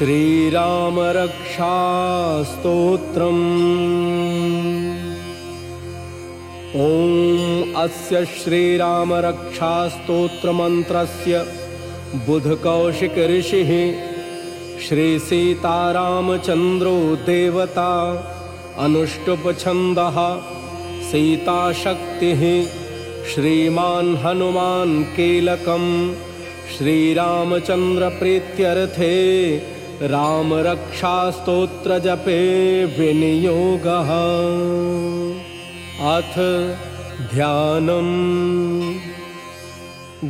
श्रीरामरक्षास्तोत्रम्। ॐ अस्य श्रीरामरक्षास्तोत्रमन्त्रस्य बुधकौशिकऋषिः श्रीसीतारामचन्द्रो देवता अनुष्टुपछन्दः सीताशक्तिः श्रीमान् हनुमान् कीलकम् श्रीरामचन्द्रप्रीत्यर्थे रामरक्षास्तोत्रजपे विनियोगः। अथ ध्यानम्।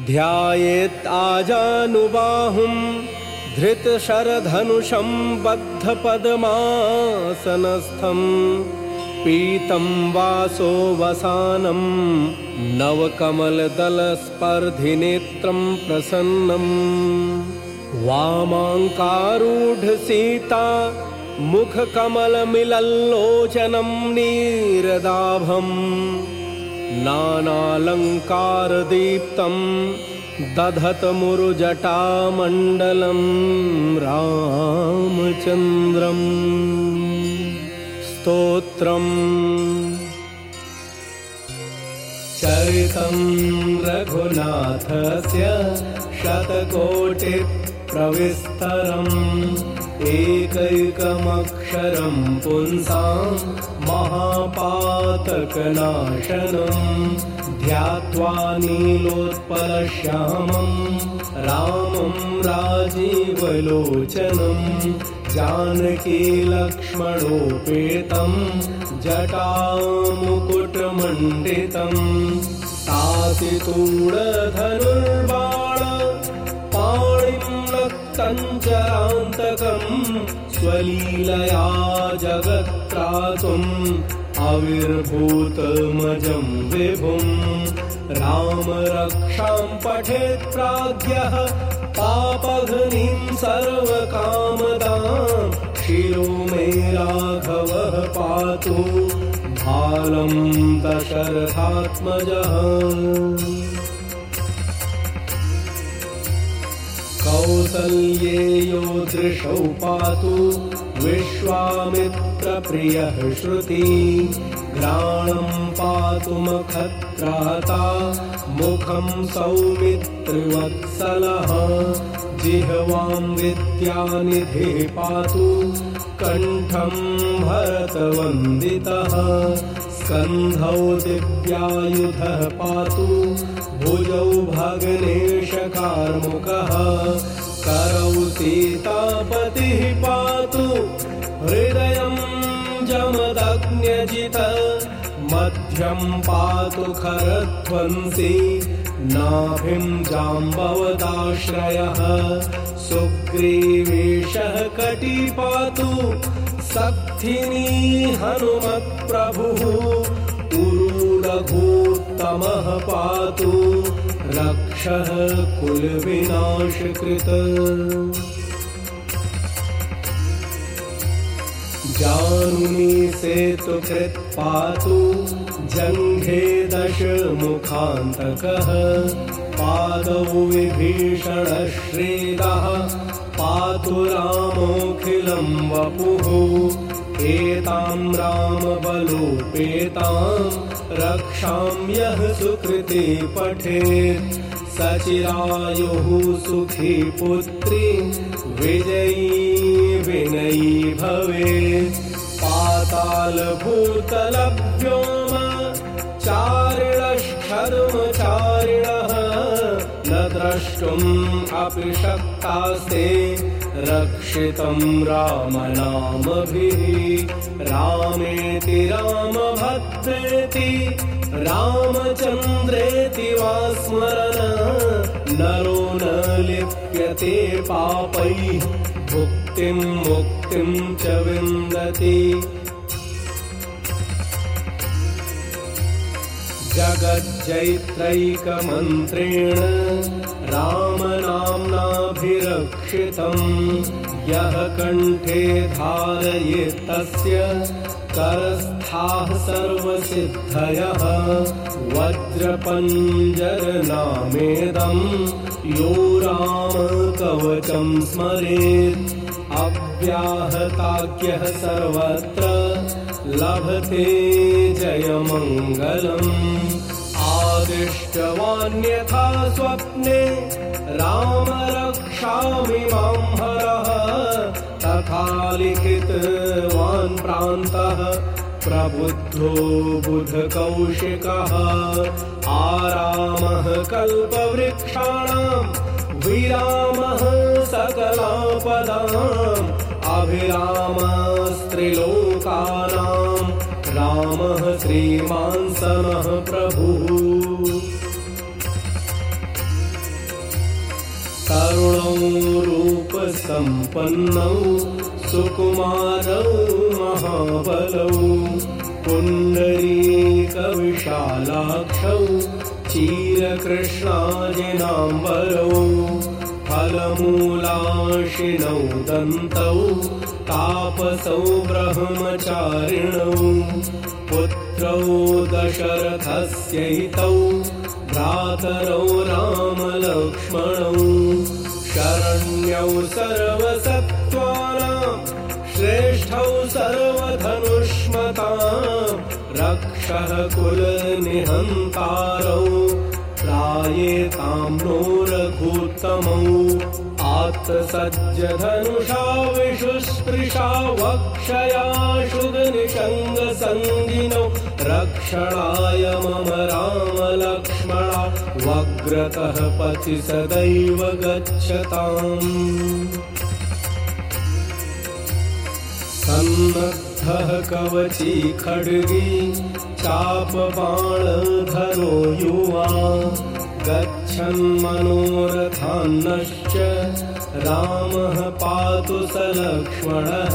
ध्यायेत्ताजानुबाहुं धृतशरधनुषं बद्धपद्मासनस्थम् पीतं वासो वसानं नवकमलदलस्पर्धिनेत्रं प्रसन्नम् वामाङ्कारूढसीता मुखकमलमिलल्लोचनं नीरदाभम् नानालङ्कारदीप्तं दधतमुरुजटामण्डलं रामचन्द्रम्। स्तोत्रम्। चरितं रघुनाथस्य शतकोटिप्रविस्तरम् एकैकमक्षरं पुंसां महापातकनाशनम् ध्यात्वा नीलोत्पलश्यामं रामं राजीवलोचनं जानकीलक्ष्मणोपेतं जटामुकुटमण्डितम् पाणिं नक्तञ्चरान्तकम् स्वलीलया जगत्त्रातुम् अविर्भूतमजं विभुम् रामरक्षां पठेत् प्राज्ञः पापघ्नीं सर्वकामदां शिरो मे राघवः पातु भालं दशरथात्मजः कौसल्येयो दृशौ पातु विश्वामित्रप्रियः श्रुति पातु मखत्राता मुखं सौमित्रिवत्सलः जिह्वां विद्यानिधिः पातु कण्ठं भरतवन्दितः स्कन्धौ दिव्यायुधः पातु भुजौ भग्नेशकार्मुकः। करौ सीतापतिः पातु हृदयं जमदग्न्यजित। मध्यं पातु खरध्वंसि नाभिं जाम्बवदाश्रयः। सुग्रीवेशः कटी पातु सक्थिनी हनुमत्प्रभुः उरुरघूत्तमः पातु रक्षः कुलविनाशकृत। जानुनी सेतुकृत् पातु जङ्घे दशमुखान्तकः। पादौ विभीषणश्रीरः पातु रामोऽखिलं वपुः। एतां रामबलोपेतां रक्षां यः सुकृते पठेत् सचिरायुः सुखी पुत्री विजयी विनयी भवेत् पातालभूतलभ्योम चारिणश्चर्मचारिणः न द्रष्टुम् अपि शक्तास्ते रक्षितं रामनामभिः रामेति रामभद्रेति रामचन्द्रेति वा स्मरन् नरो न लिप्यते पापैः भुक्तिं मुक्तिं च विन्दति जगज्जैत्रैकमन्त्रेण रामनाम्नाभिरक्षितम् यः कण्ठे धारयेत्तस्य करस्थाः सर्वसिद्धयः वज्रपञ्जरनामेदम् यो रामकवचं स्मरेत्। अव्याहताज्ञः सर्वत्र लभते जयमङ्गलम् आदिष्टवान्यथा स्वप्ने राम रक्षामि मां हरः तथा लिखितवान् प्रान्तः। प्रबुद्धो बुधकौशिकः। आरामः कल्पवृक्षाणाम् विरामः सकलापदाम्। अभिरामस्त्रिलोकानाम् रामः श्रीमांसनः प्रभुः तरुणौ रूपसम्पन्नौ सुकुमारौ महाबलौ पुण्डरीकविशालाक्षौ चीरकृष्णाजिनाम्बरौ फलमूलाशिनौ दन्तौ तापसौ ब्रह्मचारिणौ पुत्रौ दशरथस्यैतौ भ्रातरौ रामलक्ष्मणौ। शरण्यौ सर्वसत्त्वानाम् श्रेष्ठौ सर्वधनुष्मता रक्षः कुलनिहन्तारौ त्रायेतां नो रघुत्तमौ आत्सज्जधनुषा विशुस्पृशा वक्षया शुगनिषङ्गसङ्गिनौ रक्षणाय मम रामलक्ष्मणा वग्रतः पथि सदैव गच्छताम्। सन्नद्धः कवची खड्गी चापबाणधरो युवा। गच्छन्मनोरथान्नश्च रामः पातु स लक्ष्मणः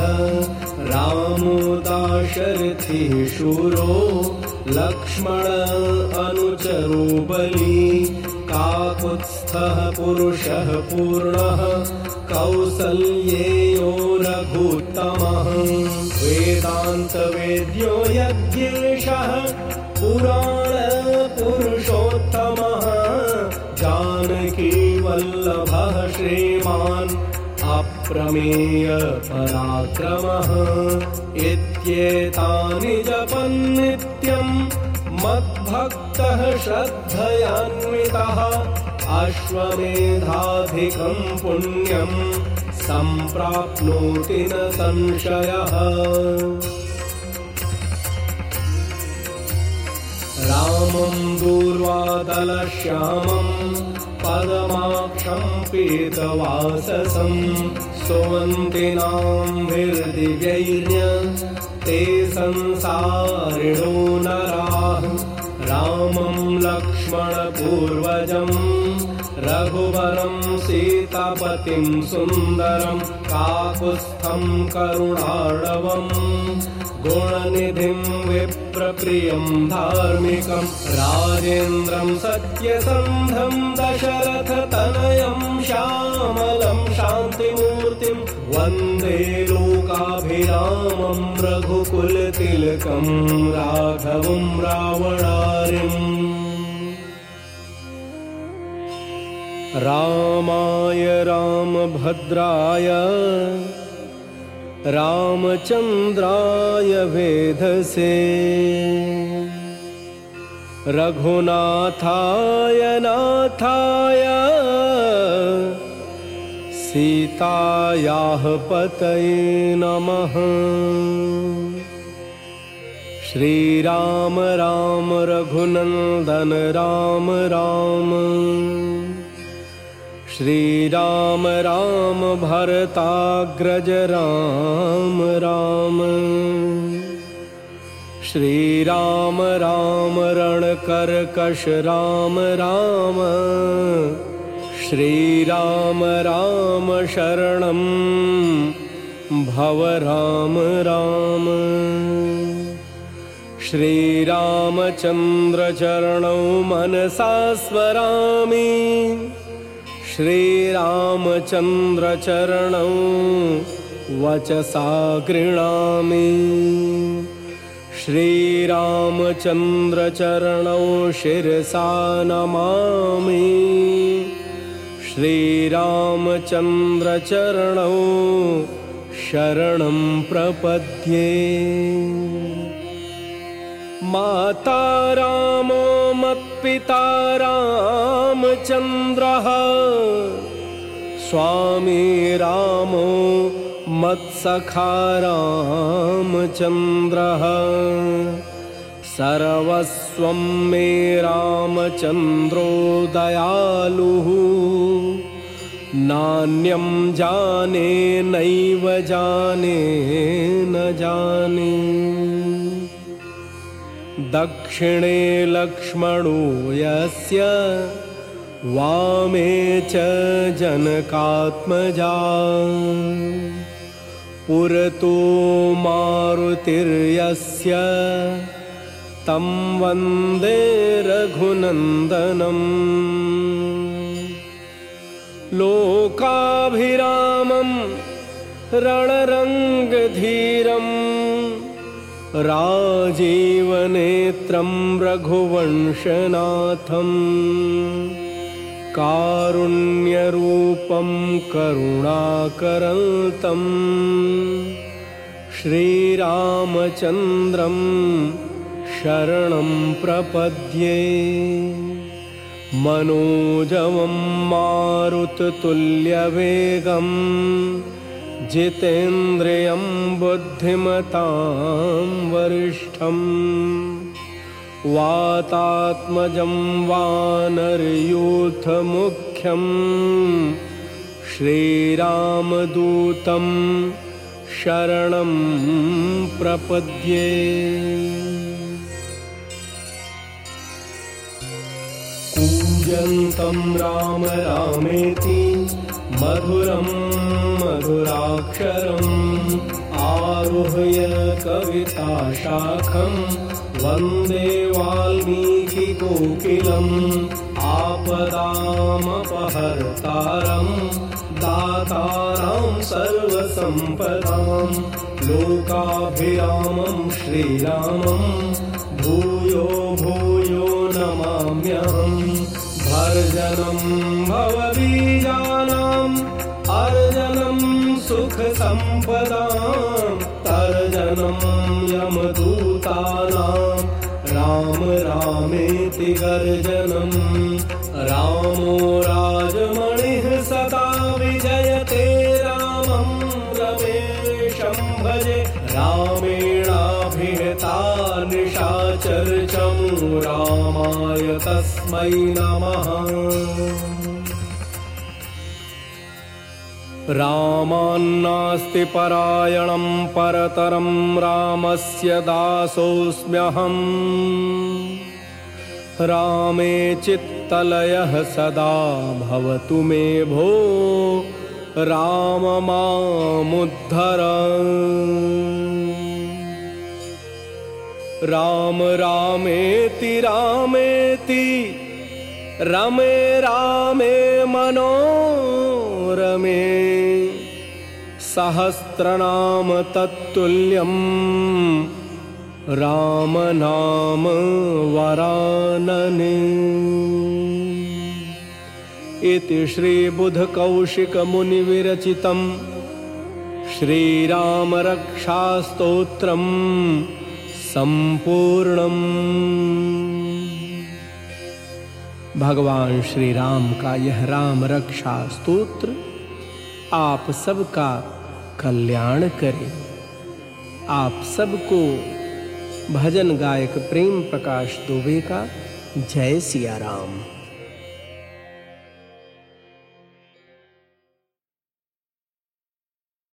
रामो दाशरथि शूरो लक्ष्मण अनुचरो बली काकुत्स्थः पुरुषः पूर्णः कौसल्येयो रघुत्तमः। वेदान्तवेद्यो यज्ञेशः पुराणपुरुषोत्तमः। जानकीवल्लभः श्रीमान् अप्रमेयपराक्रमः इत्येतानि जपन्नित्यम् मद्भक्तः श्रद्धयान्वितः अश्वमेधाधिकम् पुण्यम् सम्प्राप्नोति न संशयः। रामम् दूर्वादलश्यामम् पदमाक्षम् पीतवाससम् सुवन्तिनाम् हृदिव्यैर्य ते संसारिणो नराः। रामम् लक्ष्मणपूर्वजम् रघुवरम् सीतापतिम् सुन्दरम् काकुत्स्थम् करुणाणवम् गुणनिधिम् विप्रप्रियम् धार्मिकम् राजेन्द्रम् सत्यसन्धम् दशरथतनयम् श्यामलम् शान्तिमूर्तिम् वन्दे लोकाभिरामम् रघुकुलतिलकम् राघवम् रावणारिम् रामाय रामभद्राय रामचन्द्राय वेधसे। रघुनाथाय नाथाय सीतायाः पतये नमः। श्रीराम राम रघुनन्दन राम राम श्रीराम राम भरताग्रज राम राम। श्रीराम राम रणकर्कश राम राम। श्रीराम राम शरणं भव राम राम। श्रीरामचन्द्रचरणौ मनसा स्मरामि श्रीरामचन्द्रचरणौ वचसा गृणामि श्रीरामचन्द्रचरणौ शिरसा नमामि। श्रीरामचन्द्रचरणौ शरणं प्रपद्ये। माता रामो मत्पिता रामचन्द्रः स्वामी रामो मत्सखा रामचन्द्रः सर्वस्वं मे रामचन्द्रो दयालुः। नान्यं जाने नैव जाने न जाने दक्षिणे लक्ष्मणो यस्य वामे च जनकात्मजा। पुरतो मारुतिर्यस्य तं वन्दे रघुनन्दनम्। लोकाभिरामं रणरङ्गधीरम् राजीवनेत्रं रघुवंशनाथम्। कारुण्यरूपं करुणाकरन्तम् श्रीरामचन्द्रं शरणं प्रपद्ये। मनोजवं मारुततुल्यवेगं जितेन्द्रियं बुद्धिमतां वरिष्ठम् वातात्मजं वानरयूथमुख्यं श्रीरामदूतं शरणं प्रपद्ये। कूजन्तं राम रामेति मधुरं मधुराक्षरम् आरुह्य कविताशाखं वन्दे वाल्मीकिकोकिलम् आपदामपहर्तारं दातारां सर्वसम्पदां लोकाभिरामं श्रीरामं भूयो भूयो नमाम्यहम् भर्जनं अर्जनं सुखसम्पदां तर्जनं यमदूतानां राम रामेति गर्जनं रामो राजमणिः सदा विजयते रामं रमेशं भजे रामेणाभिहता निशाचर्चं रामाय तस्मै नमः रामान्नास्ति परायणं परतरं रामस्य दासोऽस्म्यहम्। रामे चित्तलयः सदा भवतु मे भो राम मामुद्धर राम रामेति रामेति रमे रामे मनोरमे सहस्रनाम तत्तुल्यं रामनाम वरानने। इति श्रीबुधकौशिकमुनिविरचितं श्रीरामरक्षास्तोत्रम् संपूर्णम् भगवान श्री राम का यह राम रक्षा स्तोत्र आप सबका कल्याण करे। आप सबको भजन गायक प्रेम प्रकाश दुबे का। जय सिया राम।